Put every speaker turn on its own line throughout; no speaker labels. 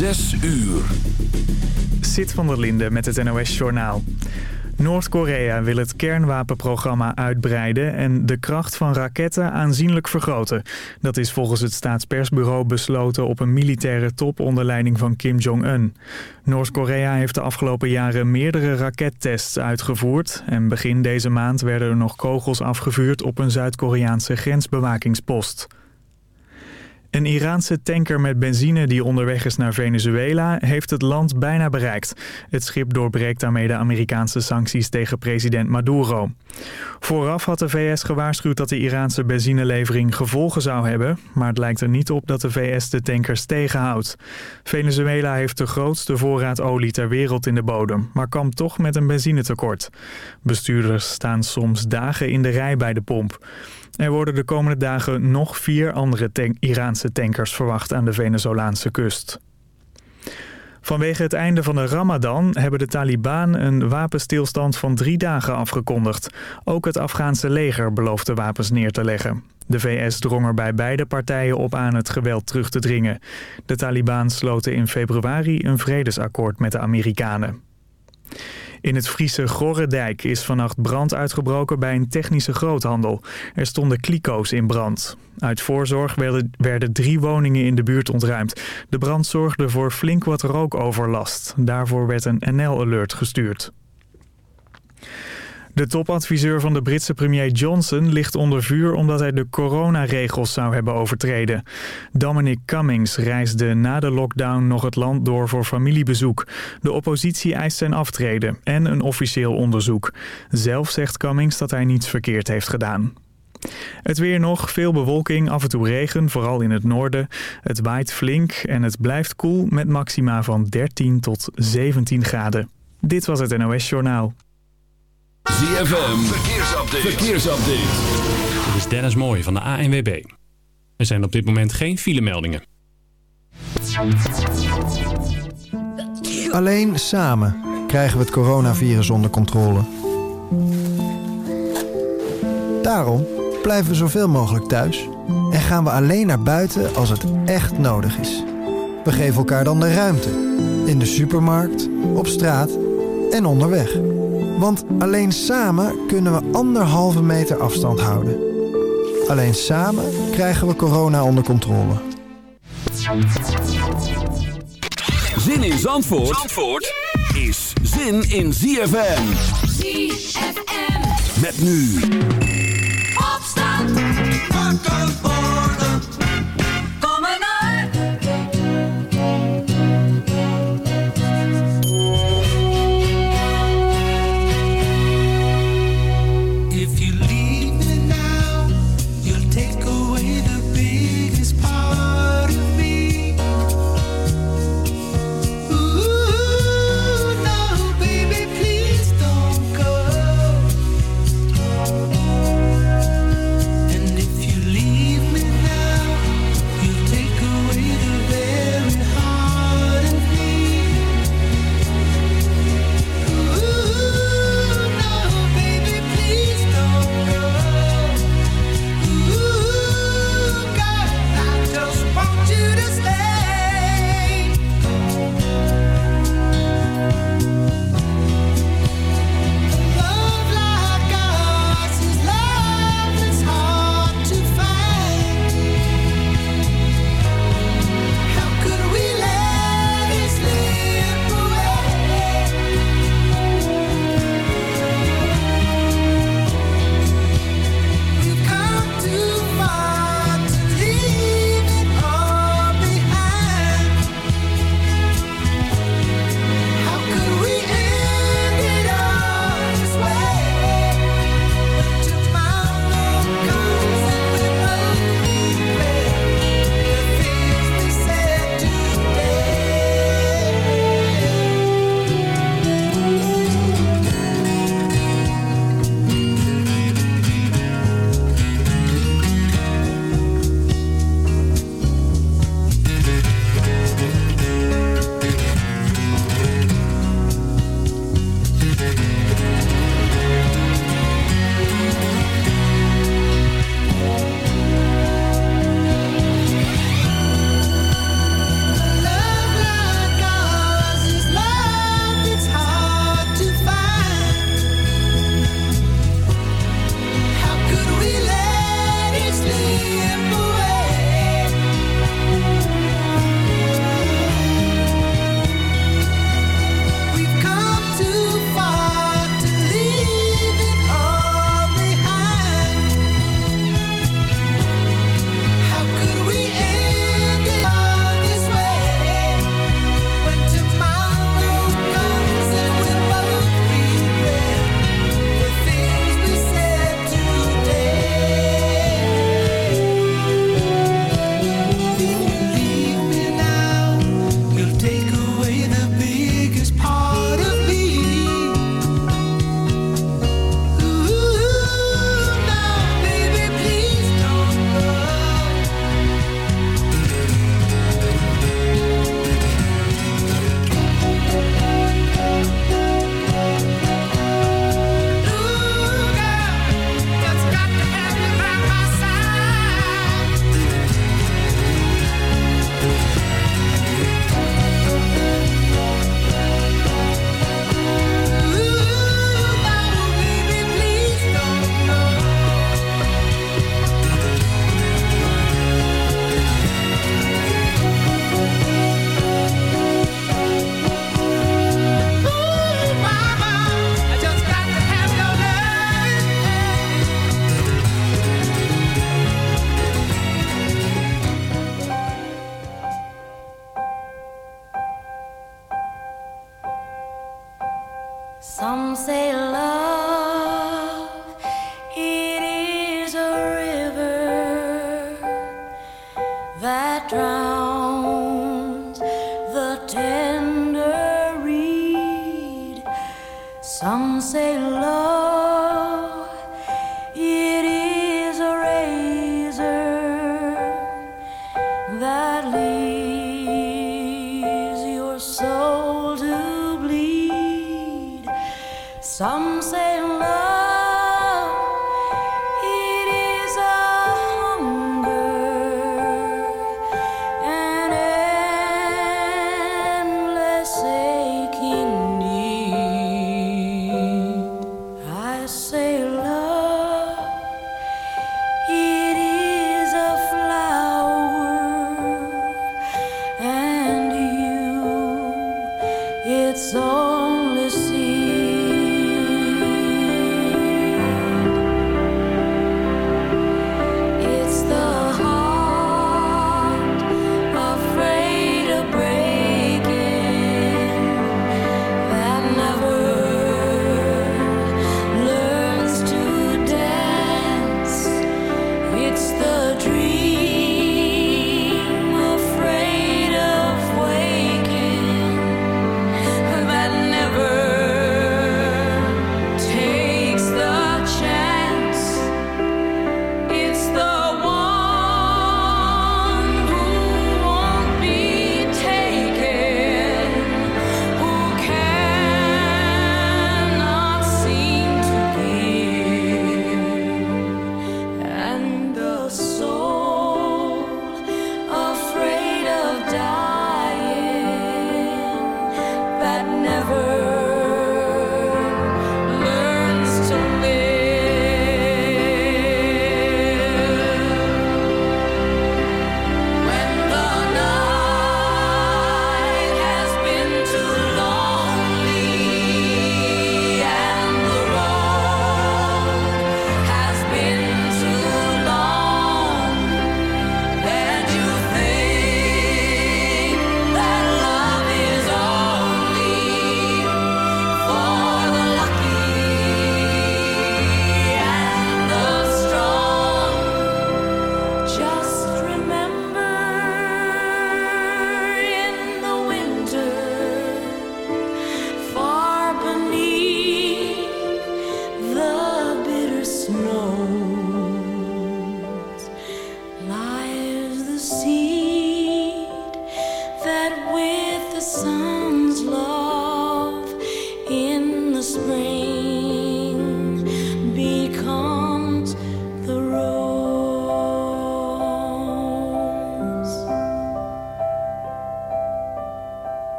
Zes uur.
Sit van der Linde met het NOS-journaal. Noord-Korea wil het kernwapenprogramma uitbreiden en de kracht van raketten aanzienlijk vergroten. Dat is volgens het staatspersbureau besloten op een militaire top onder leiding van Kim Jong-un. Noord-Korea heeft de afgelopen jaren meerdere rakettests uitgevoerd en begin deze maand werden er nog kogels afgevuurd op een Zuid-Koreaanse grensbewakingspost. Een Iraanse tanker met benzine die onderweg is naar Venezuela heeft het land bijna bereikt. Het schip doorbreekt daarmee de Amerikaanse sancties tegen president Maduro. Vooraf had de VS gewaarschuwd dat de Iraanse benzinelevering gevolgen zou hebben, maar het lijkt er niet op dat de VS de tankers tegenhoudt. Venezuela heeft de grootste voorraad olie ter wereld in de bodem, maar kampt toch met een benzinetekort. Bestuurders staan soms dagen in de rij bij de pomp. Er worden de komende dagen nog vier andere Iraanse tankers verwacht aan de Venezolaanse kust. Vanwege het einde van de Ramadan hebben de Taliban een wapenstilstand van drie dagen afgekondigd. Ook het Afghaanse leger belooft de wapens neer te leggen. De VS drong er bij beide partijen op aan het geweld terug te dringen. De Taliban sloten in februari een vredesakkoord met de Amerikanen. In het Friese Gorredijk is vannacht brand uitgebroken bij een technische groothandel. Er stonden kliko's in brand. Uit voorzorg werden, werden drie woningen in de buurt ontruimd. De brand zorgde voor flink wat rookoverlast. Daarvoor werd een NL-alert gestuurd. De topadviseur van de Britse premier Johnson ligt onder vuur omdat hij de coronaregels zou hebben overtreden. Dominic Cummings reisde na de lockdown nog het land door voor familiebezoek. De oppositie eist zijn aftreden en een officieel onderzoek. Zelf zegt Cummings dat hij niets verkeerd heeft gedaan. Het weer nog, veel bewolking, af en toe regen, vooral in het noorden. Het waait flink en het blijft koel met maxima van 13 tot 17 graden. Dit was het NOS Journaal.
ZFM, verkeersupdate. verkeersupdate.
Dit is Dennis Mooij van de ANWB. Er zijn op dit moment geen filemeldingen.
Alleen samen krijgen we het coronavirus onder controle. Daarom blijven we zoveel mogelijk thuis en gaan we alleen naar buiten als het echt nodig is. We geven elkaar dan de ruimte. In de supermarkt, op straat en onderweg. Want alleen samen kunnen we anderhalve meter afstand houden. Alleen samen krijgen we corona onder controle.
Zin in Zandvoort, Zandvoort is zin in ZFM.
ZFM.
Met nu.
Opstand.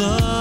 lover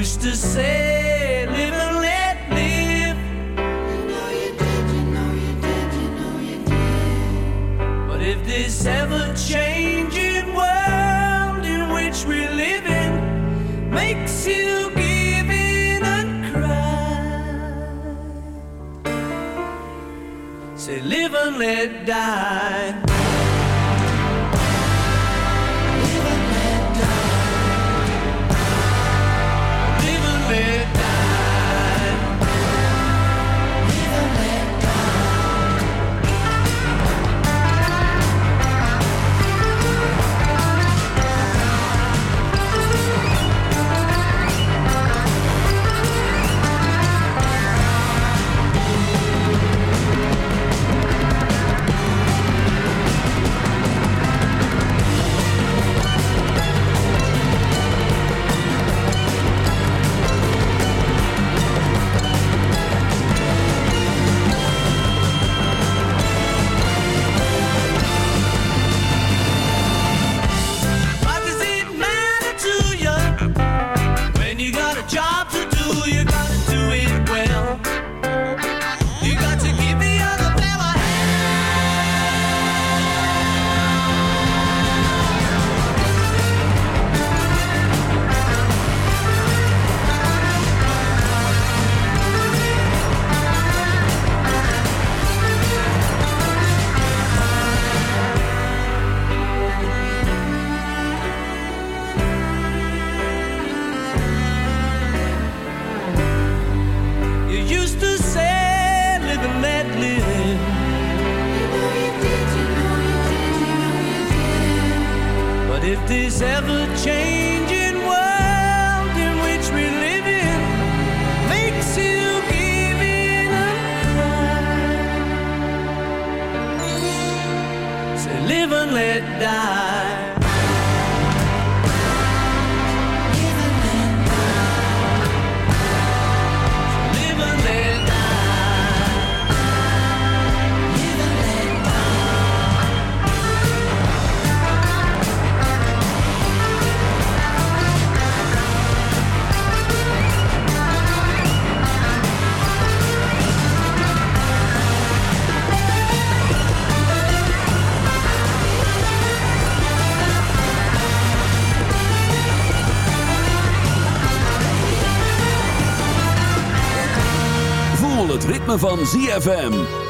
used to
say, live and let live. You know you did, you know you did, you know you did. But if this ever changing world in which we live in makes you give in and cry, say, live and let die. this
ever change? ritme van ZFM.